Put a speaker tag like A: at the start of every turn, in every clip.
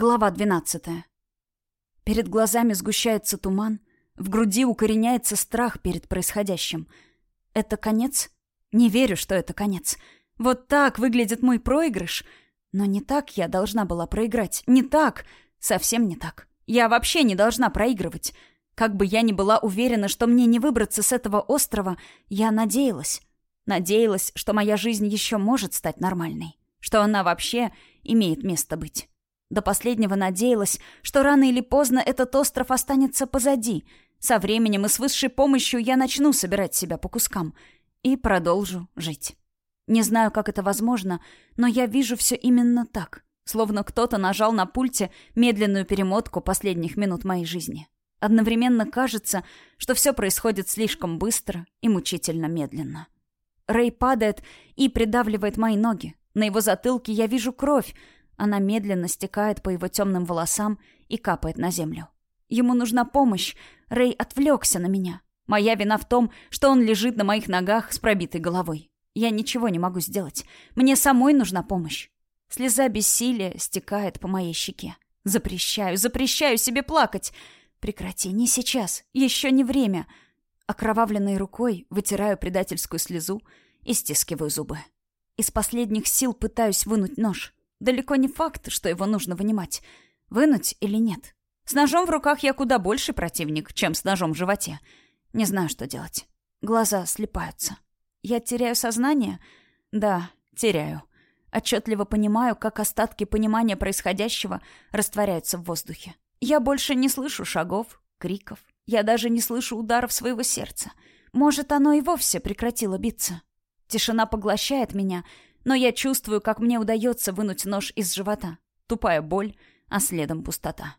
A: Глава 12. Перед глазами сгущается туман, в груди укореняется страх перед происходящим. Это конец? Не верю, что это конец. Вот так выглядит мой проигрыш. Но не так я должна была проиграть. Не так. Совсем не так. Я вообще не должна проигрывать. Как бы я ни была уверена, что мне не выбраться с этого острова, я надеялась. Надеялась, что моя жизнь еще может стать нормальной. Что она вообще имеет место быть. До последнего надеялась, что рано или поздно этот остров останется позади. Со временем и с высшей помощью я начну собирать себя по кускам и продолжу жить. Не знаю, как это возможно, но я вижу все именно так, словно кто-то нажал на пульте медленную перемотку последних минут моей жизни. Одновременно кажется, что все происходит слишком быстро и мучительно медленно. Рэй падает и придавливает мои ноги. На его затылке я вижу кровь, она медленно стекает по его темным волосам и капает на землю. Ему нужна помощь. Рэй отвлекся на меня. Моя вина в том, что он лежит на моих ногах с пробитой головой. Я ничего не могу сделать. Мне самой нужна помощь. Слеза бессилия стекает по моей щеке. Запрещаю, запрещаю себе плакать. Прекрати, не сейчас. Еще не время. Окровавленной рукой вытираю предательскую слезу и стискиваю зубы. Из последних сил пытаюсь вынуть нож. Далеко не факт, что его нужно вынимать. Вынуть или нет. С ножом в руках я куда больше противник, чем с ножом в животе. Не знаю, что делать. Глаза слепаются. Я теряю сознание? Да, теряю. Отчетливо понимаю, как остатки понимания происходящего растворяются в воздухе. Я больше не слышу шагов, криков. Я даже не слышу ударов своего сердца. Может, оно и вовсе прекратило биться. Тишина поглощает меня, но я чувствую, как мне удается вынуть нож из живота. Тупая боль, а следом пустота.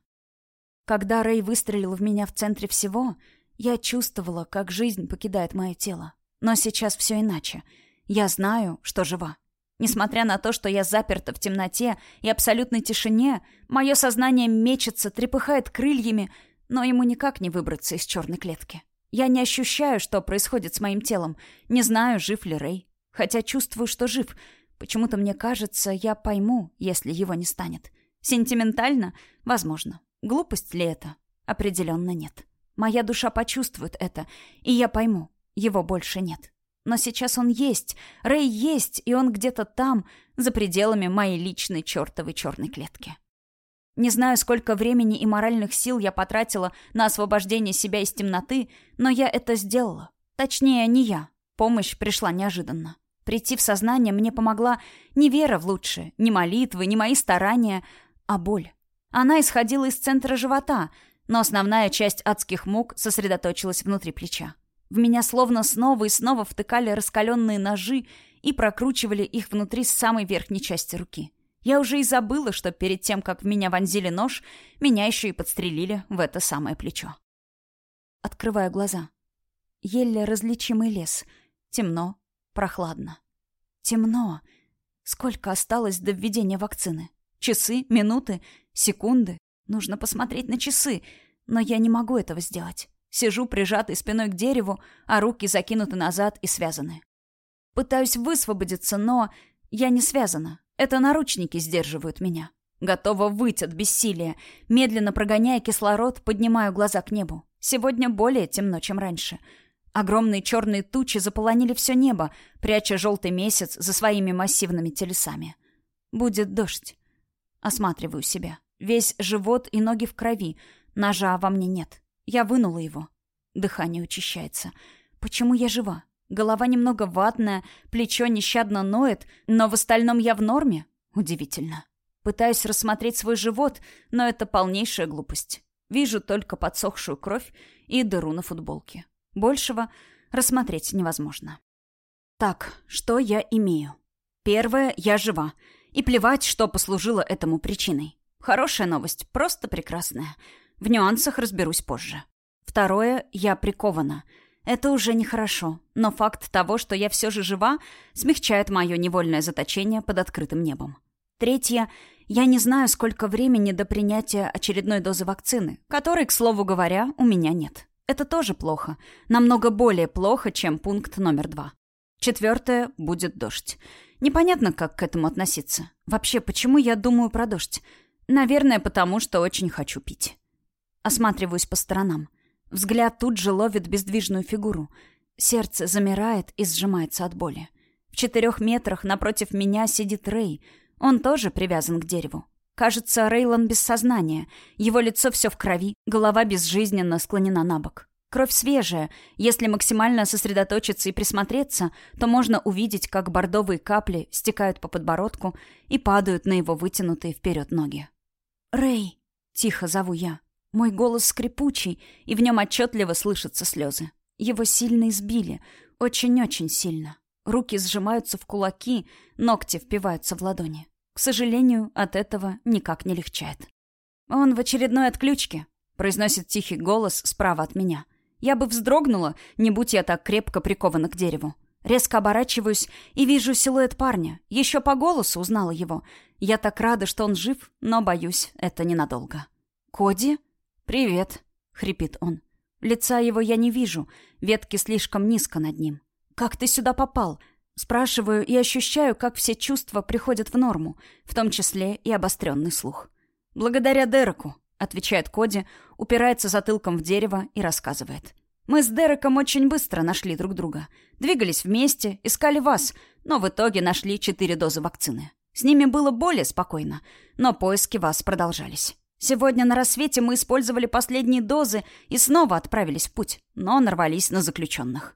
A: Когда Рэй выстрелил в меня в центре всего, я чувствовала, как жизнь покидает мое тело. Но сейчас все иначе. Я знаю, что жива. Несмотря на то, что я заперта в темноте и абсолютной тишине, мое сознание мечется, трепыхает крыльями, но ему никак не выбраться из черной клетки. Я не ощущаю, что происходит с моим телом, не знаю, жив ли Рэй. Хотя чувствую, что жив, Почему-то мне кажется, я пойму, если его не станет. Сентиментально? Возможно. Глупость ли это? Определенно нет. Моя душа почувствует это, и я пойму, его больше нет. Но сейчас он есть, Рэй есть, и он где-то там, за пределами моей личной чертовой черной клетки. Не знаю, сколько времени и моральных сил я потратила на освобождение себя из темноты, но я это сделала. Точнее, не я. Помощь пришла неожиданно. Прийти в сознание мне помогла не вера в лучшее, не молитвы, не мои старания, а боль. Она исходила из центра живота, но основная часть адских мук сосредоточилась внутри плеча. В меня словно снова и снова втыкали раскаленные ножи и прокручивали их внутри самой верхней части руки. Я уже и забыла, что перед тем, как в меня вонзили нож, меня еще и подстрелили в это самое плечо. Открываю глаза. Еле различимый лес. Темно, Прохладно. Темно. Сколько осталось до введения вакцины? Часы? Минуты? Секунды? Нужно посмотреть на часы. Но я не могу этого сделать. Сижу прижатой спиной к дереву, а руки закинуты назад и связаны. Пытаюсь высвободиться, но я не связана. Это наручники сдерживают меня. Готова выть от бессилия. Медленно прогоняя кислород, поднимаю глаза к небу. Сегодня более темно, чем раньше. Огромные черные тучи заполонили все небо, пряча желтый месяц за своими массивными телесами. Будет дождь. Осматриваю себя. Весь живот и ноги в крови. Ножа во мне нет. Я вынула его. Дыхание учащается. Почему я жива? Голова немного ватная, плечо нещадно ноет, но в остальном я в норме? Удивительно. Пытаюсь рассмотреть свой живот, но это полнейшая глупость. Вижу только подсохшую кровь и дыру на футболке. Большего рассмотреть невозможно. Так, что я имею? Первое, я жива. И плевать, что послужило этому причиной. Хорошая новость, просто прекрасная. В нюансах разберусь позже. Второе, я прикована. Это уже нехорошо, но факт того, что я все же жива, смягчает мое невольное заточение под открытым небом. Третье, я не знаю, сколько времени до принятия очередной дозы вакцины, которой, к слову говоря, у меня нет. Это тоже плохо. Намного более плохо, чем пункт номер два. Четвертое — будет дождь. Непонятно, как к этому относиться. Вообще, почему я думаю про дождь? Наверное, потому что очень хочу пить. Осматриваюсь по сторонам. Взгляд тут же ловит бездвижную фигуру. Сердце замирает и сжимается от боли. В четырех метрах напротив меня сидит Рэй. Он тоже привязан к дереву. Кажется, Рейлон без сознания. Его лицо все в крови, голова безжизненно склонена на бок. Кровь свежая. Если максимально сосредоточиться и присмотреться, то можно увидеть, как бордовые капли стекают по подбородку и падают на его вытянутые вперед ноги. «Рэй!» — тихо зову я. Мой голос скрипучий, и в нем отчетливо слышатся слезы. Его сильно избили. Очень-очень сильно. Руки сжимаются в кулаки, ногти впиваются в ладони. К сожалению, от этого никак не легчает. «Он в очередной отключке», — произносит тихий голос справа от меня. Я бы вздрогнула, не будь я так крепко прикована к дереву. Резко оборачиваюсь и вижу силуэт парня. Еще по голосу узнала его. Я так рада, что он жив, но, боюсь, это ненадолго. «Коди?» «Привет», — хрипит он. Лица его я не вижу, ветки слишком низко над ним. «Как ты сюда попал?» Спрашиваю и ощущаю, как все чувства приходят в норму, в том числе и обостренный слух. «Благодаря Дереку», — отвечает Коди, упирается затылком в дерево и рассказывает. «Мы с Дереком очень быстро нашли друг друга. Двигались вместе, искали вас, но в итоге нашли четыре дозы вакцины. С ними было более спокойно, но поиски вас продолжались. Сегодня на рассвете мы использовали последние дозы и снова отправились в путь, но нарвались на заключенных.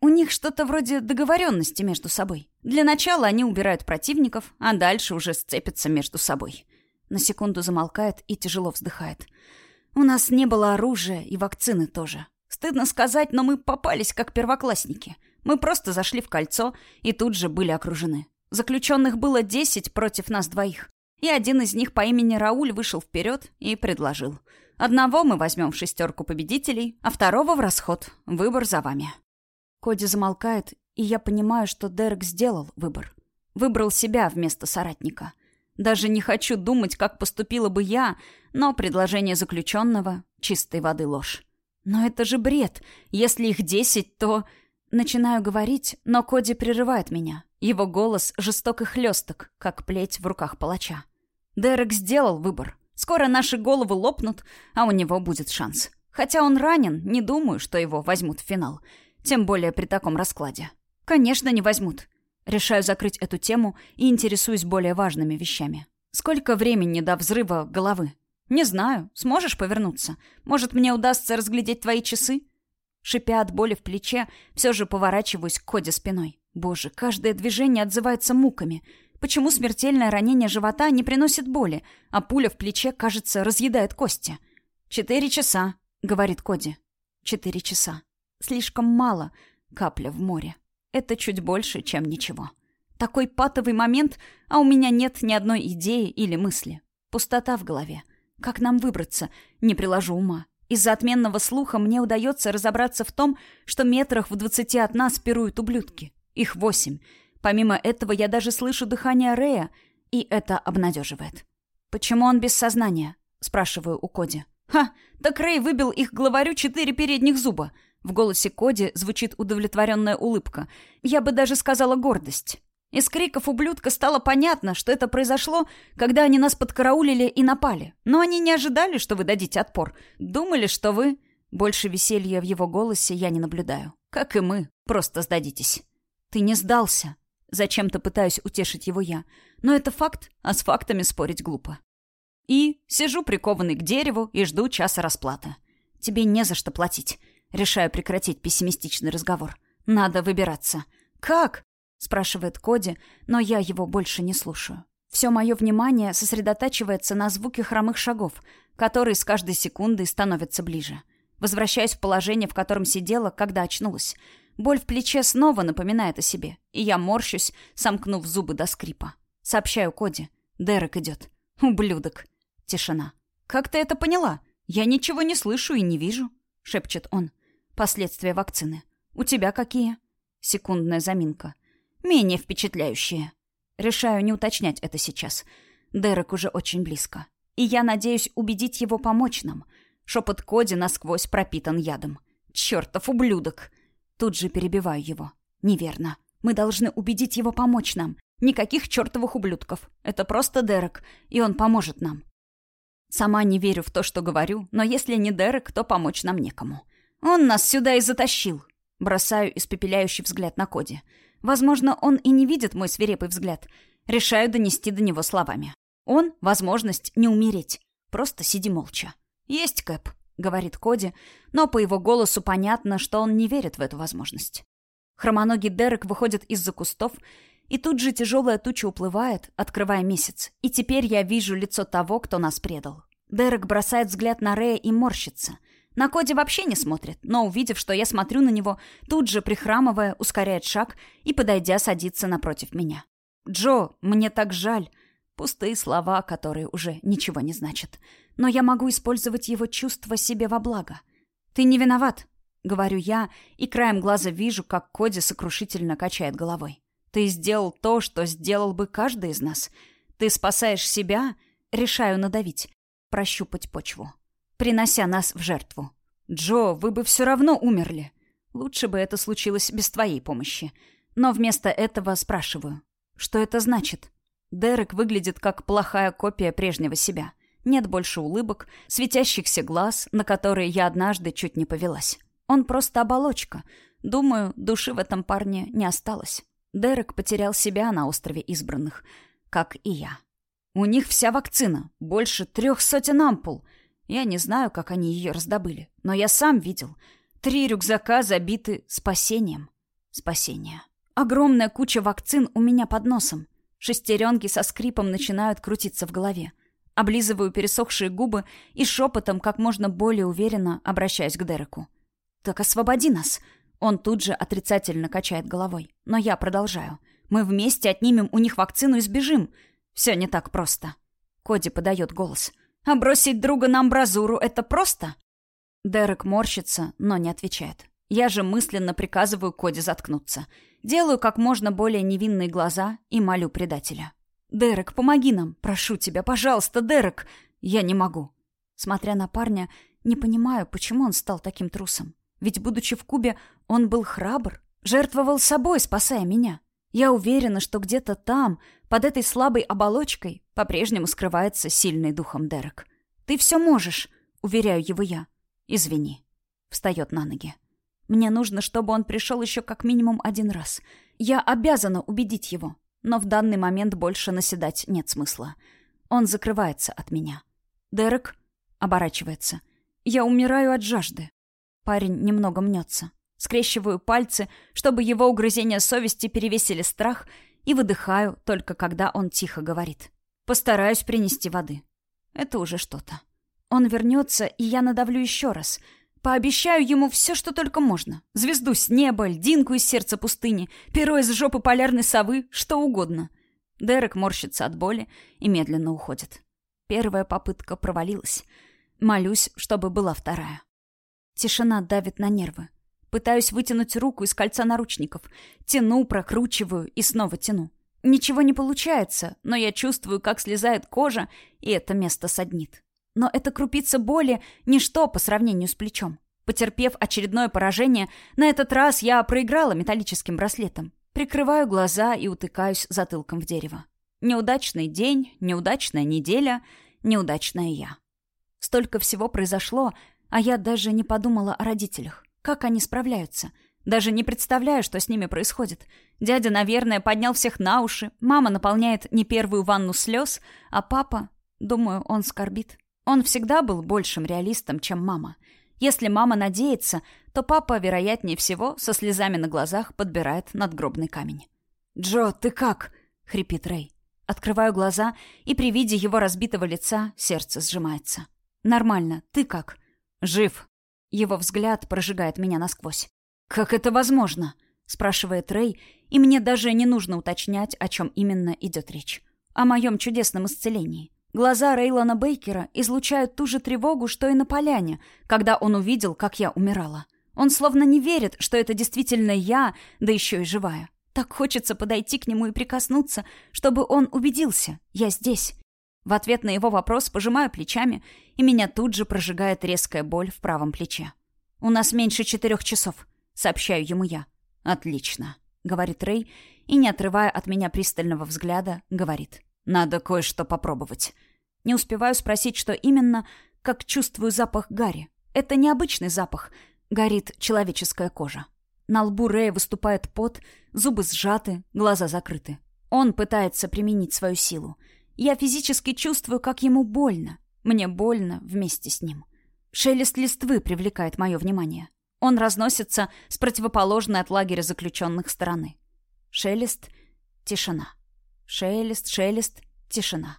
A: У них что-то вроде договоренности между собой. Для начала они убирают противников, а дальше уже сцепятся между собой. На секунду замолкает и тяжело вздыхает. У нас не было оружия и вакцины тоже. Стыдно сказать, но мы попались как первоклассники. Мы просто зашли в кольцо и тут же были окружены. Заключенных было десять против нас двоих. И один из них по имени Рауль вышел вперед и предложил. Одного мы возьмем в шестерку победителей, а второго в расход. Выбор за вами. Коди замолкает, и я понимаю, что Дерек сделал выбор. Выбрал себя вместо соратника. Даже не хочу думать, как поступила бы я, но предложение заключенного — чистой воды ложь. Но это же бред. Если их десять, то... Начинаю говорить, но Коди прерывает меня. Его голос жесток и хлесток, как плеть в руках палача. Дерек сделал выбор. Скоро наши головы лопнут, а у него будет шанс. Хотя он ранен, не думаю, что его возьмут в финал. Тем более при таком раскладе. Конечно, не возьмут. Решаю закрыть эту тему и интересуюсь более важными вещами. Сколько времени до взрыва головы? Не знаю. Сможешь повернуться? Может, мне удастся разглядеть твои часы? Шипя от боли в плече, все же поворачиваюсь к Коде спиной. Боже, каждое движение отзывается муками. Почему смертельное ранение живота не приносит боли, а пуля в плече, кажется, разъедает кости? «Четыре часа», — говорит Коди. «Четыре часа. Слишком мало. Капля в море. Это чуть больше, чем ничего. Такой патовый момент, а у меня нет ни одной идеи или мысли. Пустота в голове. Как нам выбраться? Не приложу ума. Из-за отменного слуха мне удается разобраться в том, что метрах в двадцати от нас пируют ублюдки. Их восемь. Помимо этого, я даже слышу дыхание Рея, и это обнадеживает. «Почему он без сознания?» — спрашиваю у Коди. «Ха! Так Рэй выбил их главарю четыре передних зуба!» В голосе Коди звучит удовлетворенная улыбка. Я бы даже сказала гордость. Из криков ублюдка стало понятно, что это произошло, когда они нас подкараулили и напали. Но они не ожидали, что вы дадите отпор. Думали, что вы... Больше веселья в его голосе я не наблюдаю. Как и мы, просто сдадитесь. «Ты не сдался!» Зачем-то пытаюсь утешить его я. Но это факт, а с фактами спорить глупо. И сижу прикованный к дереву и жду часа расплаты. Тебе не за что платить. Решаю прекратить пессимистичный разговор. Надо выбираться. «Как?» — спрашивает Коди, но я его больше не слушаю. Все мое внимание сосредотачивается на звуке хромых шагов, которые с каждой секундой становятся ближе. Возвращаюсь в положение, в котором сидела, когда очнулась. Боль в плече снова напоминает о себе, и я морщусь, сомкнув зубы до скрипа. Сообщаю Коди. Дерек идет. Ублюдок. Тишина. «Как ты это поняла? Я ничего не слышу и не вижу», — шепчет он. «Последствия вакцины. У тебя какие?» Секундная заминка. «Менее впечатляющие». Решаю не уточнять это сейчас. Дерек уже очень близко. И я надеюсь убедить его помочь нам. Шепот Коди насквозь пропитан ядом. «Чертов ублюдок!» Тут же перебиваю его. Неверно. Мы должны убедить его помочь нам. Никаких чертовых ублюдков. Это просто Дерек, и он поможет нам. Сама не верю в то, что говорю, но если не Дерек, то помочь нам некому. Он нас сюда и затащил. Бросаю испепеляющий взгляд на Коди. Возможно, он и не видит мой свирепый взгляд. Решаю донести до него словами. Он — возможность не умереть. Просто сиди молча. «Есть, Кэп», — говорит Коди, но по его голосу понятно, что он не верит в эту возможность. Хромоногий Дерек выходит из-за кустов, и тут же тяжелая туча уплывает, открывая месяц. И теперь я вижу лицо того, кто нас предал. Дерек бросает взгляд на Рея и морщится. На Коди вообще не смотрит, но, увидев, что я смотрю на него, тут же, прихрамывая, ускоряет шаг и, подойдя, садится напротив меня. «Джо, мне так жаль». Пустые слова, которые уже ничего не значат. Но я могу использовать его чувства себе во благо. «Ты не виноват», — говорю я, и краем глаза вижу, как Коди сокрушительно качает головой. «Ты сделал то, что сделал бы каждый из нас. Ты спасаешь себя...» Решаю надавить, прощупать почву, принося нас в жертву. «Джо, вы бы все равно умерли. Лучше бы это случилось без твоей помощи. Но вместо этого спрашиваю, что это значит?» Дерек выглядит как плохая копия прежнего себя. Нет больше улыбок, светящихся глаз, на которые я однажды чуть не повелась. Он просто оболочка. Думаю, души в этом парне не осталось. Дерек потерял себя на острове избранных, как и я. У них вся вакцина, больше трех сотен ампул. Я не знаю, как они ее раздобыли, но я сам видел. Три рюкзака забиты спасением. Спасение. Огромная куча вакцин у меня под носом. Шестеренки со скрипом начинают крутиться в голове. Облизываю пересохшие губы и шепотом, как можно более уверенно, обращаюсь к Дереку. «Так освободи нас!» Он тут же отрицательно качает головой. Но я продолжаю. «Мы вместе отнимем у них вакцину и сбежим!» Все не так просто. Коди подает голос. «А бросить друга на амбразуру — это просто?» Дерек морщится, но не отвечает. Я же мысленно приказываю Коди заткнуться. Делаю как можно более невинные глаза и молю предателя. «Дерек, помоги нам! Прошу тебя, пожалуйста, Дерек!» «Я не могу». Смотря на парня, не понимаю, почему он стал таким трусом. Ведь, будучи в Кубе, он был храбр, жертвовал собой, спасая меня. Я уверена, что где-то там, под этой слабой оболочкой, по-прежнему скрывается сильный духом Дерек. «Ты все можешь», — уверяю его я. «Извини». Встает на ноги. Мне нужно, чтобы он пришел еще как минимум один раз. Я обязана убедить его. Но в данный момент больше наседать нет смысла. Он закрывается от меня. Дерек оборачивается. Я умираю от жажды. Парень немного мнется. Скрещиваю пальцы, чтобы его угрызения совести перевесили страх, и выдыхаю, только когда он тихо говорит. Постараюсь принести воды. Это уже что-то. Он вернется, и я надавлю еще раз. Пообещаю ему все, что только можно. Звезду с неба, льдинку из сердца пустыни, перо из жопы полярной совы, что угодно. Дерек морщится от боли и медленно уходит. Первая попытка провалилась. Молюсь, чтобы была вторая. Тишина давит на нервы. Пытаюсь вытянуть руку из кольца наручников. Тяну, прокручиваю и снова тяну. Ничего не получается, но я чувствую, как слезает кожа, и это место саднит. Но эта крупица боли — ничто по сравнению с плечом. Потерпев очередное поражение, на этот раз я проиграла металлическим браслетом. Прикрываю глаза и утыкаюсь затылком в дерево. Неудачный день, неудачная неделя, неудачная я. Столько всего произошло, а я даже не подумала о родителях. Как они справляются? Даже не представляю, что с ними происходит. Дядя, наверное, поднял всех на уши. Мама наполняет не первую ванну слез, а папа... Думаю, он скорбит. Он всегда был большим реалистом, чем мама. Если мама надеется, то папа, вероятнее всего, со слезами на глазах подбирает надгробный камень. «Джо, ты как?» — хрипит Рэй. Открываю глаза, и при виде его разбитого лица сердце сжимается. «Нормально. Ты как?» «Жив», его взгляд прожигает меня насквозь. «Как это возможно?» — спрашивает Рэй, и мне даже не нужно уточнять, о чем именно идет речь. О моем чудесном исцелении. Глаза Рейлона Бейкера излучают ту же тревогу, что и на поляне, когда он увидел, как я умирала. Он словно не верит, что это действительно я, да еще и живая. Так хочется подойти к нему и прикоснуться, чтобы он убедился. Я здесь. В ответ на его вопрос пожимаю плечами, и меня тут же прожигает резкая боль в правом плече. «У нас меньше четырех часов», — сообщаю ему я. «Отлично», — говорит Рэй, и, не отрывая от меня пристального взгляда, говорит. «Надо кое-что попробовать». Не успеваю спросить, что именно, как чувствую запах гари. Это необычный запах. Горит человеческая кожа. На лбу Рэя выступает пот, зубы сжаты, глаза закрыты. Он пытается применить свою силу. Я физически чувствую, как ему больно. Мне больно вместе с ним. Шелест листвы привлекает мое внимание. Он разносится с противоположной от лагеря заключенных стороны. Шелест, тишина. Шелест, шелест, тишина.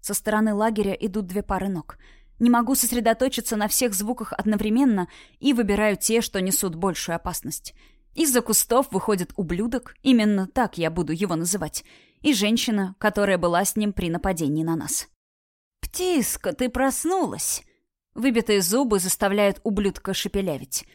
A: Со стороны лагеря идут две пары ног. Не могу сосредоточиться на всех звуках одновременно и выбираю те, что несут большую опасность. Из-за кустов выходит ублюдок, именно так я буду его называть, и женщина, которая была с ним при нападении на нас. «Птиска, ты проснулась!» Выбитые зубы заставляют ублюдка шепелявить.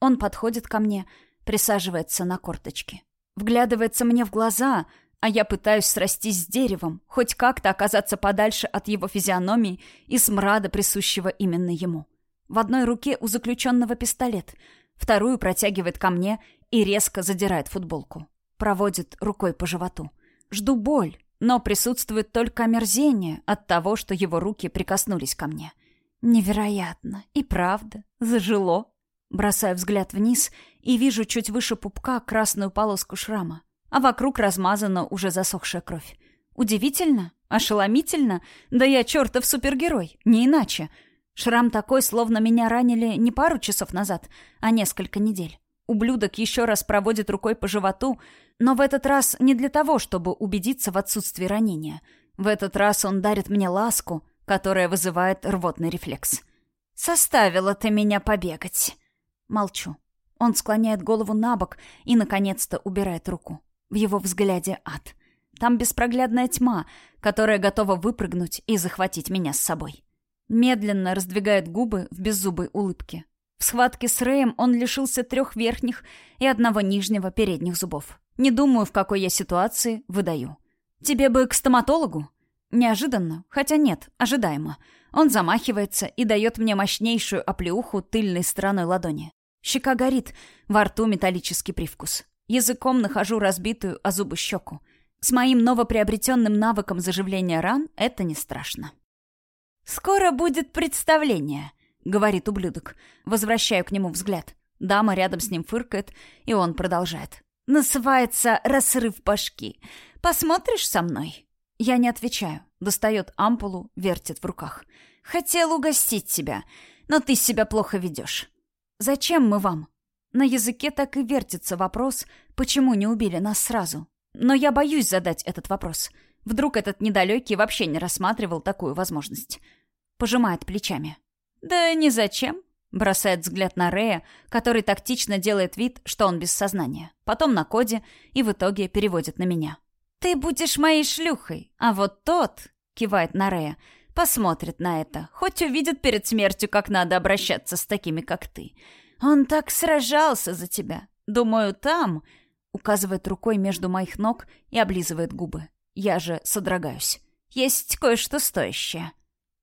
A: Он подходит ко мне, присаживается на корточки. Вглядывается мне в глаза, а я пытаюсь срастись с деревом, хоть как-то оказаться подальше от его физиономии и смрада, присущего именно ему. В одной руке у заключенного пистолет, вторую протягивает ко мне и резко задирает футболку. Проводит рукой по животу. Жду боль, но присутствует только омерзение от того, что его руки прикоснулись ко мне. Невероятно. И правда. Зажило. Бросаю взгляд вниз и вижу чуть выше пупка красную полоску шрама, а вокруг размазана уже засохшая кровь. Удивительно? Ошеломительно? Да я чертов супергерой, не иначе. Шрам такой, словно меня ранили не пару часов назад, а несколько недель. Ублюдок еще раз проводит рукой по животу, но в этот раз не для того, чтобы убедиться в отсутствии ранения. В этот раз он дарит мне ласку, которая вызывает рвотный рефлекс. «Составила ты меня побегать!» Молчу. Он склоняет голову на бок и, наконец-то, убирает руку. В его взгляде ад. Там беспроглядная тьма, которая готова выпрыгнуть и захватить меня с собой. Медленно раздвигает губы в беззубой улыбке. В схватке с Рэем он лишился трех верхних и одного нижнего передних зубов. Не думаю, в какой я ситуации, выдаю. «Тебе бы к стоматологу?» Неожиданно, хотя нет, ожидаемо. Он замахивается и дает мне мощнейшую оплеуху тыльной стороной ладони. Щека горит, во рту металлический привкус. Языком нахожу разбитую о зубы щеку. С моим новоприобретенным навыком заживления ран это не страшно. «Скоро будет представление», — говорит ублюдок. Возвращаю к нему взгляд. Дама рядом с ним фыркает, и он продолжает. «Называется «Рассрыв башки». Посмотришь со мной?» Я не отвечаю. Достает ампулу, вертит в руках. «Хотел угостить тебя, но ты себя плохо ведешь. Зачем мы вам?» На языке так и вертится вопрос, почему не убили нас сразу. Но я боюсь задать этот вопрос. Вдруг этот недалекий вообще не рассматривал такую возможность. Пожимает плечами. «Да ни зачем», — бросает взгляд на Рея, который тактично делает вид, что он без сознания. Потом на Коде и в итоге переводит на меня. «Ты будешь моей шлюхой, а вот тот», — кивает на Рея, — «посмотрит на это, хоть увидит перед смертью, как надо обращаться с такими, как ты. Он так сражался за тебя. Думаю, там...» Указывает рукой между моих ног и облизывает губы. Я же содрогаюсь. «Есть кое-что стоящее».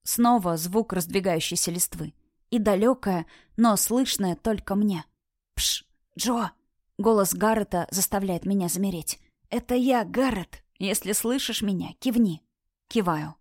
A: Снова звук раздвигающейся листвы. И далекое, но слышное только мне. «Пш, Джо!» Голос Гаррета заставляет меня замереть. «Это я, Гаррет. Если слышишь меня, кивни». Киваю.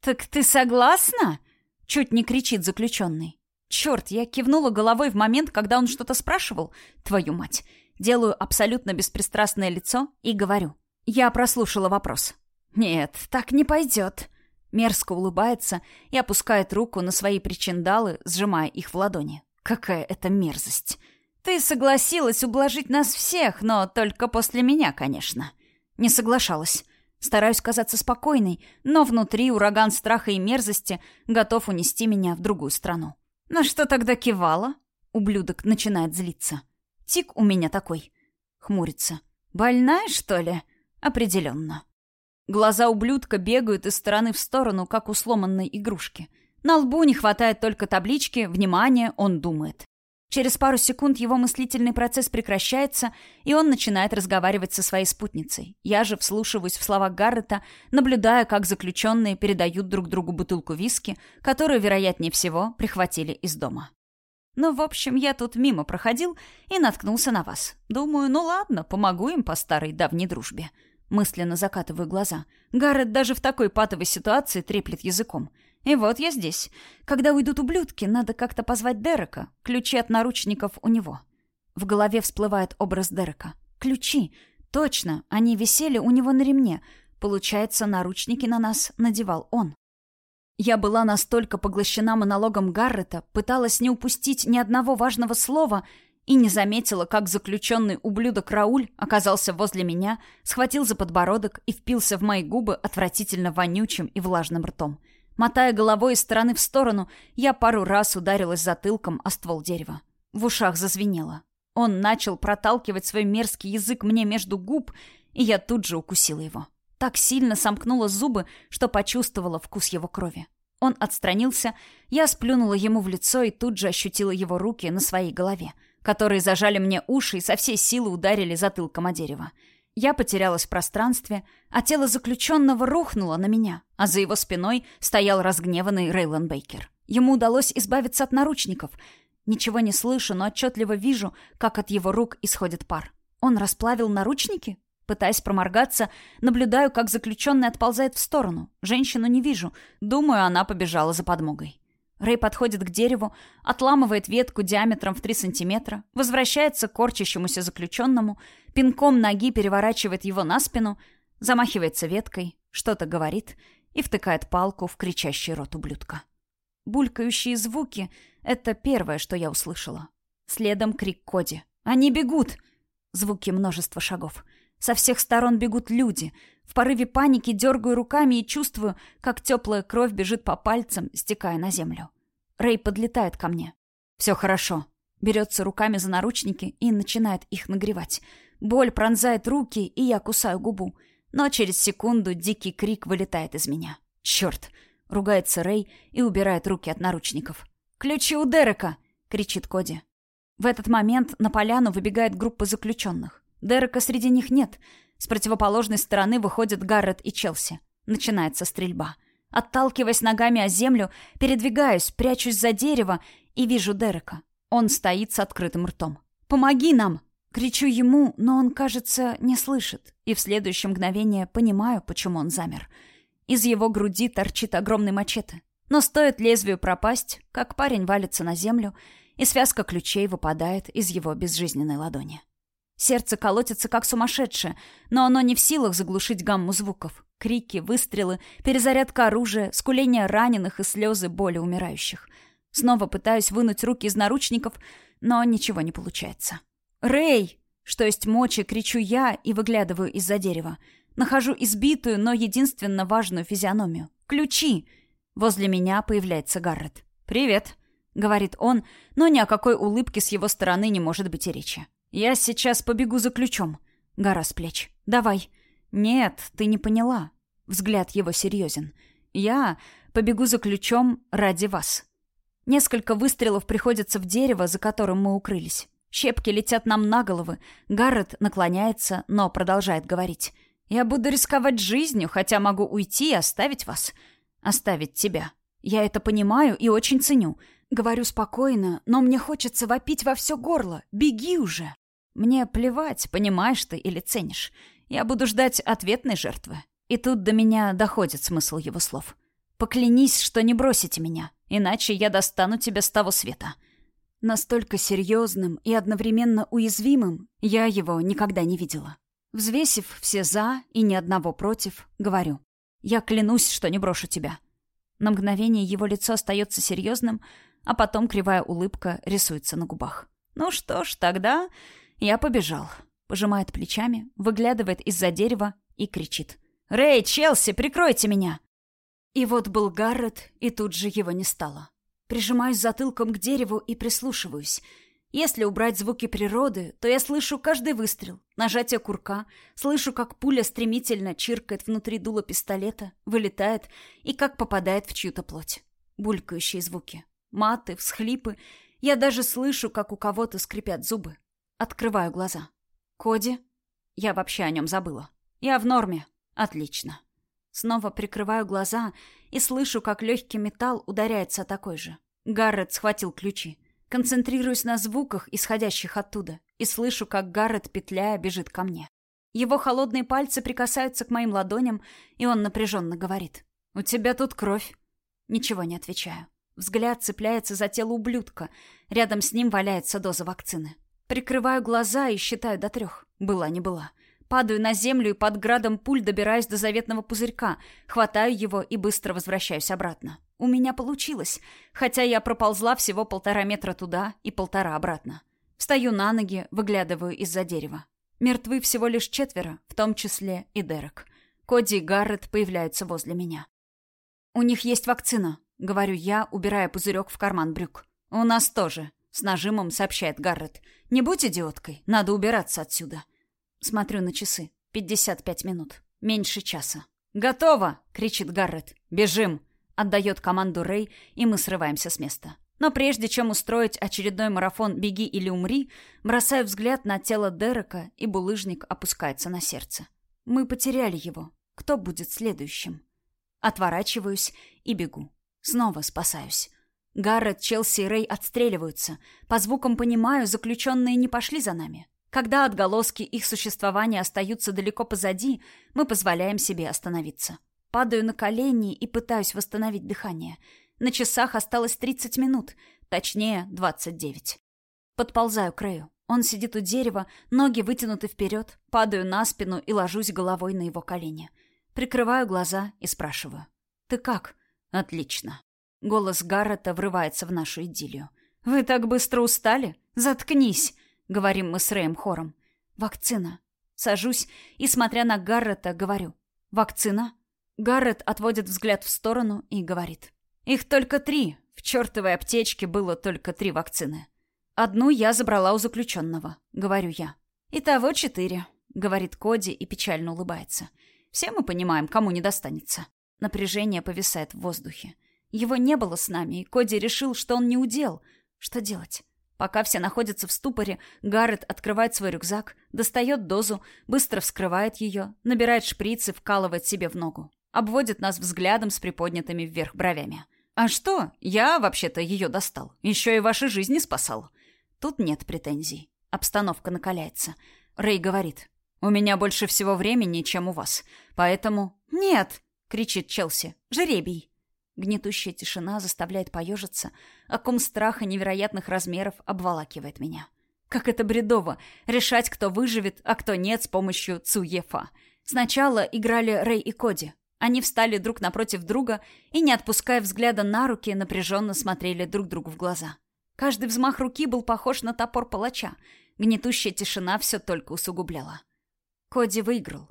A: «Так ты согласна?» Чуть не кричит заключенный. Черт, я кивнула головой в момент, когда он что-то спрашивал. Твою мать. Делаю абсолютно беспристрастное лицо и говорю. Я прослушала вопрос. «Нет, так не пойдет». Мерзко улыбается и опускает руку на свои причиндалы, сжимая их в ладони. Какая это мерзость. Ты согласилась ублажить нас всех, но только после меня, конечно. Не соглашалась. Стараюсь казаться спокойной, но внутри ураган страха и мерзости готов унести меня в другую страну. На что тогда кивала? Ублюдок начинает злиться. Тик у меня такой. Хмурится. Больная, что ли? Определенно. Глаза ублюдка бегают из стороны в сторону, как у сломанной игрушки. На лбу не хватает только таблички «Внимание!» он думает. Через пару секунд его мыслительный процесс прекращается, и он начинает разговаривать со своей спутницей. Я же вслушиваюсь в слова Гаррета, наблюдая, как заключенные передают друг другу бутылку виски, которую, вероятнее всего, прихватили из дома. Ну, в общем, я тут мимо проходил и наткнулся на вас. Думаю, ну ладно, помогу им по старой давней дружбе. Мысленно закатываю глаза. Гаррет даже в такой патовой ситуации треплет языком. И вот я здесь. Когда уйдут ублюдки, надо как-то позвать Дерека. Ключи от наручников у него. В голове всплывает образ Дерека. Ключи. Точно, они висели у него на ремне. Получается, наручники на нас надевал он. Я была настолько поглощена монологом Гаррета, пыталась не упустить ни одного важного слова и не заметила, как заключенный ублюдок Рауль оказался возле меня, схватил за подбородок и впился в мои губы отвратительно вонючим и влажным ртом. Мотая головой из стороны в сторону, я пару раз ударилась затылком о ствол дерева. В ушах зазвенело. Он начал проталкивать свой мерзкий язык мне между губ, и я тут же укусила его. Так сильно сомкнула зубы, что почувствовала вкус его крови. Он отстранился, я сплюнула ему в лицо и тут же ощутила его руки на своей голове, которые зажали мне уши и со всей силы ударили затылком о дерево. Я потерялась в пространстве, а тело заключенного рухнуло на меня, а за его спиной стоял разгневанный Рейлон Бейкер. Ему удалось избавиться от наручников. Ничего не слышу, но отчетливо вижу, как от его рук исходит пар. Он расплавил наручники? Пытаясь проморгаться, наблюдаю, как заключенный отползает в сторону. Женщину не вижу. Думаю, она побежала за подмогой. Рэй подходит к дереву, отламывает ветку диаметром в 3 сантиметра, возвращается к корчащемуся заключенному, пинком ноги переворачивает его на спину, замахивается веткой, что-то говорит и втыкает палку в кричащий рот ублюдка. Булькающие звуки — это первое, что я услышала. Следом крик Коди. «Они бегут!» Звуки множества шагов. Со всех сторон бегут люди. В порыве паники дергаю руками и чувствую, как теплая кровь бежит по пальцам, стекая на землю. Рэй подлетает ко мне. «Все хорошо». Берется руками за наручники и начинает их нагревать. Боль пронзает руки, и я кусаю губу. Но через секунду дикий крик вылетает из меня. «Черт!» — ругается Рэй и убирает руки от наручников. «Ключи у Дерека!» — кричит Коди. В этот момент на поляну выбегает группа заключенных. Дерека среди них нет. С противоположной стороны выходят Гаррет и Челси. Начинается стрельба. Отталкиваясь ногами о землю, передвигаюсь, прячусь за дерево и вижу Дерека. Он стоит с открытым ртом. «Помоги нам!» Кричу ему, но он, кажется, не слышит. И в следующее мгновение понимаю, почему он замер. Из его груди торчит огромный мачете. Но стоит лезвию пропасть, как парень валится на землю, и связка ключей выпадает из его безжизненной ладони. Сердце колотится как сумасшедшее, но оно не в силах заглушить гамму звуков. Крики, выстрелы, перезарядка оружия, скуление раненых и слезы боли умирающих. Снова пытаюсь вынуть руки из наручников, но ничего не получается. «Рэй!» Что есть мочи, кричу я и выглядываю из-за дерева. Нахожу избитую, но единственно важную физиономию. «Ключи!» Возле меня появляется Гаррет. «Привет!» — говорит он, но ни о какой улыбке с его стороны не может быть и речи. «Я сейчас побегу за ключом». Гора с плеч. «Давай». «Нет, ты не поняла». Взгляд его серьезен. «Я побегу за ключом ради вас». Несколько выстрелов приходится в дерево, за которым мы укрылись. Щепки летят нам на головы. Гаррет наклоняется, но продолжает говорить. «Я буду рисковать жизнью, хотя могу уйти и оставить вас. Оставить тебя. Я это понимаю и очень ценю. Говорю спокойно, но мне хочется вопить во все горло. Беги уже!» Мне плевать, понимаешь ты или ценишь. Я буду ждать ответной жертвы. И тут до меня доходит смысл его слов. Поклянись, что не бросите меня, иначе я достану тебя с того света. Настолько серьезным и одновременно уязвимым я его никогда не видела. Взвесив все «за» и ни одного «против», говорю. «Я клянусь, что не брошу тебя». На мгновение его лицо остается серьезным, а потом кривая улыбка рисуется на губах. «Ну что ж, тогда я побежал. Пожимает плечами, выглядывает из-за дерева и кричит. «Рэй, Челси, прикройте меня!» И вот был Гаррет, и тут же его не стало. Прижимаюсь затылком к дереву и прислушиваюсь. Если убрать звуки природы, то я слышу каждый выстрел, нажатие курка, слышу, как пуля стремительно чиркает внутри дула пистолета, вылетает и как попадает в чью-то плоть. Булькающие звуки. Маты, всхлипы. Я даже слышу, как у кого-то скрипят зубы. Открываю глаза. Коди? Я вообще о нем забыла. Я в норме. Отлично. Снова прикрываю глаза и слышу, как легкий металл ударяется о такой же. Гаррет схватил ключи. Концентрируюсь на звуках, исходящих оттуда, и слышу, как Гаррет, петляя, бежит ко мне. Его холодные пальцы прикасаются к моим ладоням, и он напряженно говорит. «У тебя тут кровь». Ничего не отвечаю. Взгляд цепляется за тело ублюдка. Рядом с ним валяется доза вакцины. Прикрываю глаза и считаю до трех. Была не была. Падаю на землю и под градом пуль добираюсь до заветного пузырька, хватаю его и быстро возвращаюсь обратно. У меня получилось, хотя я проползла всего полтора метра туда и полтора обратно. Встаю на ноги, выглядываю из-за дерева. Мертвы всего лишь четверо, в том числе и Дерек. Коди и Гаррет появляются возле меня. «У них есть вакцина», — говорю я, убирая пузырек в карман брюк. «У нас тоже», — с нажимом сообщает Гаррет. «Не будь идиоткой, надо убираться отсюда». Смотрю на часы. Пятьдесят пять минут. Меньше часа. «Готово!» — кричит Гаррет. «Бежим!» — отдает команду Рэй, и мы срываемся с места. Но прежде чем устроить очередной марафон «Беги или умри», бросаю взгляд на тело Дерека, и булыжник опускается на сердце. Мы потеряли его. Кто будет следующим? Отворачиваюсь и бегу. Снова спасаюсь. Гаррет, Челси и Рэй отстреливаются. По звукам понимаю, заключенные не пошли за нами. Когда отголоски их существования остаются далеко позади, мы позволяем себе остановиться. Падаю на колени и пытаюсь восстановить дыхание. На часах осталось 30 минут, точнее, 29. Подползаю к Рэю. Он сидит у дерева, ноги вытянуты вперед, падаю на спину и ложусь головой на его колени. Прикрываю глаза и спрашиваю. «Ты как?» «Отлично». Голос Гаррета врывается в нашу идиллию. «Вы так быстро устали? Заткнись!» — говорим мы с Рэем хором. «Вакцина». Сажусь и, смотря на Гаррета, говорю. «Вакцина?» Гаррет отводит взгляд в сторону и говорит. «Их только три. В чертовой аптечке было только три вакцины. Одну я забрала у заключенного», — говорю я. «Итого четыре», — говорит Коди и печально улыбается. «Все мы понимаем, кому не достанется». Напряжение повисает в воздухе. Его не было с нами, и Коди решил, что он не удел. Что делать? Пока все находятся в ступоре, Гаррет открывает свой рюкзак, достает дозу, быстро вскрывает ее, набирает шприц и вкалывает себе в ногу. Обводит нас взглядом с приподнятыми вверх бровями. «А что? Я, вообще-то, ее достал. Еще и ваши жизни спасал». Тут нет претензий. Обстановка накаляется. Рэй говорит. «У меня больше всего времени, чем у вас. Поэтому...» «Нет!» — кричит Челси. «Жеребий!» Гнетущая тишина заставляет поежиться, а ком страха невероятных размеров обволакивает меня. Как это бредово — решать, кто выживет, а кто нет с помощью Цуефа. Сначала играли Рэй и Коди. Они встали друг напротив друга и, не отпуская взгляда на руки, напряженно смотрели друг другу в глаза. Каждый взмах руки был похож на топор палача. Гнетущая тишина все только усугубляла. Коди выиграл.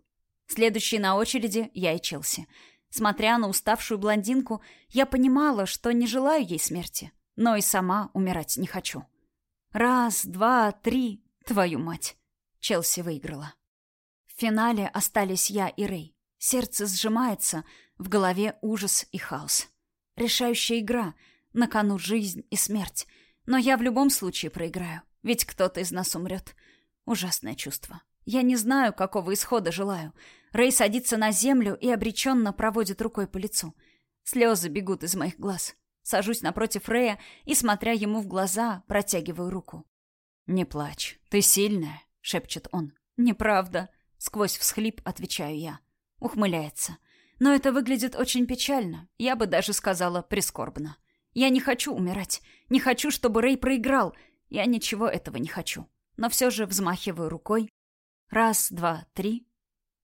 A: Следующий на очереди я и Челси — Смотря на уставшую блондинку, я понимала, что не желаю ей смерти, но и сама умирать не хочу. Раз, два, три, твою мать. Челси выиграла. В финале остались я и Рэй. Сердце сжимается, в голове ужас и хаос. Решающая игра, на кону жизнь и смерть. Но я в любом случае проиграю, ведь кто-то из нас умрет. Ужасное чувство. Я не знаю, какого исхода желаю. Рэй садится на землю и обреченно проводит рукой по лицу. Слезы бегут из моих глаз. Сажусь напротив Рэя и, смотря ему в глаза, протягиваю руку. «Не плачь. Ты сильная», — шепчет он. «Неправда», — сквозь всхлип отвечаю я. Ухмыляется. Но это выглядит очень печально. Я бы даже сказала прискорбно. Я не хочу умирать. Не хочу, чтобы Рэй проиграл. Я ничего этого не хочу. Но все же взмахиваю рукой Раз, два, три.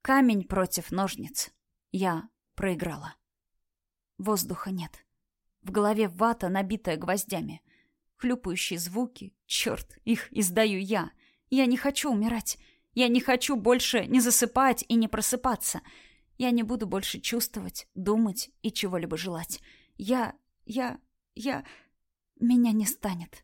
A: Камень против ножниц. Я проиграла. Воздуха нет. В голове вата, набитая гвоздями. Хлюпающие звуки. Черт, их издаю я. Я не хочу умирать. Я не хочу больше не засыпать и не просыпаться. Я не буду больше чувствовать, думать и чего-либо желать. Я... я... я... Меня не станет.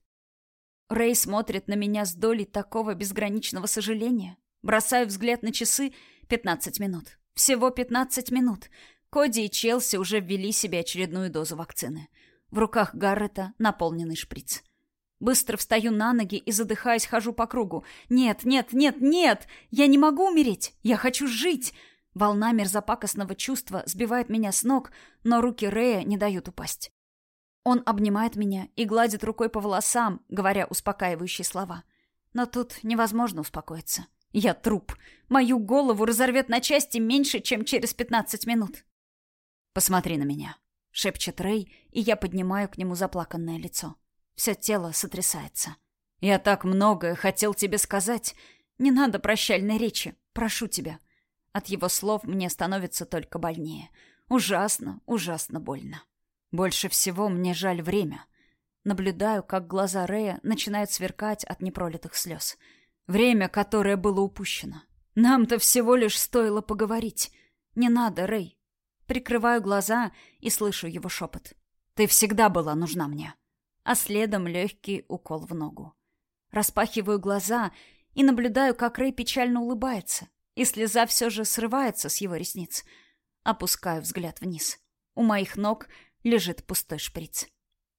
A: Рэй смотрит на меня с долей такого безграничного сожаления, Бросаю взгляд на часы. Пятнадцать минут. Всего пятнадцать минут. Коди и Челси уже ввели себе очередную дозу вакцины. В руках Гаррета наполненный шприц. Быстро встаю на ноги и, задыхаясь, хожу по кругу. «Нет, нет, нет, нет! Я не могу умереть! Я хочу жить!» Волна мерзопакостного чувства сбивает меня с ног, но руки Рея не дают упасть. Он обнимает меня и гладит рукой по волосам, говоря успокаивающие слова. Но тут невозможно успокоиться. Я труп. Мою голову разорвет на части меньше, чем через пятнадцать минут. Посмотри на меня. шепчет Рэй, и я поднимаю к нему заплаканное лицо. Все тело сотрясается. Я так многое хотел тебе сказать. Не надо прощальной речи. Прошу тебя. От его слов мне становится только больнее. Ужасно, ужасно больно. Больше всего мне жаль время. Наблюдаю, как глаза Рэя начинают сверкать от непролитых слез. Время, которое было упущено. Нам-то всего лишь стоило поговорить. Не надо, Рэй. Прикрываю глаза и слышу его шепот. Ты всегда была нужна мне. А следом легкий укол в ногу. Распахиваю глаза и наблюдаю, как Рэй печально улыбается, и слеза все же срывается с его ресниц. Опускаю взгляд вниз. У моих ног лежит пустой шприц.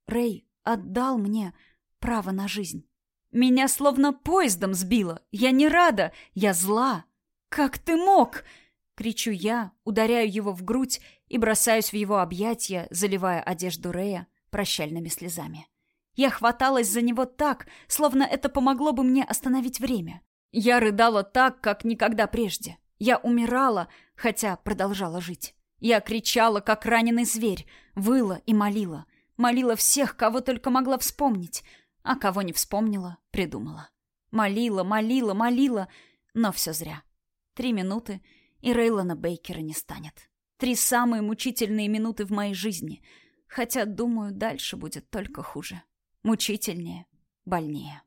A: Рэй отдал мне право на жизнь. Меня словно поездом сбило. Я не рада, я зла. Как ты мог? кричу я, ударяю его в грудь и бросаюсь в его объятия, заливая одежду Рэя прощальными слезами. Я хваталась за него так, словно это помогло бы мне остановить время. Я рыдала так, как никогда прежде. Я умирала, хотя продолжала жить. Я кричала, как раненый зверь, выла и молила. Молила всех, кого только могла вспомнить, а кого не вспомнила, придумала. Молила, молила, молила, но все зря. Три минуты, и Рейлона Бейкера не станет. Три самые мучительные минуты в моей жизни, хотя, думаю, дальше будет только хуже. Мучительнее, больнее.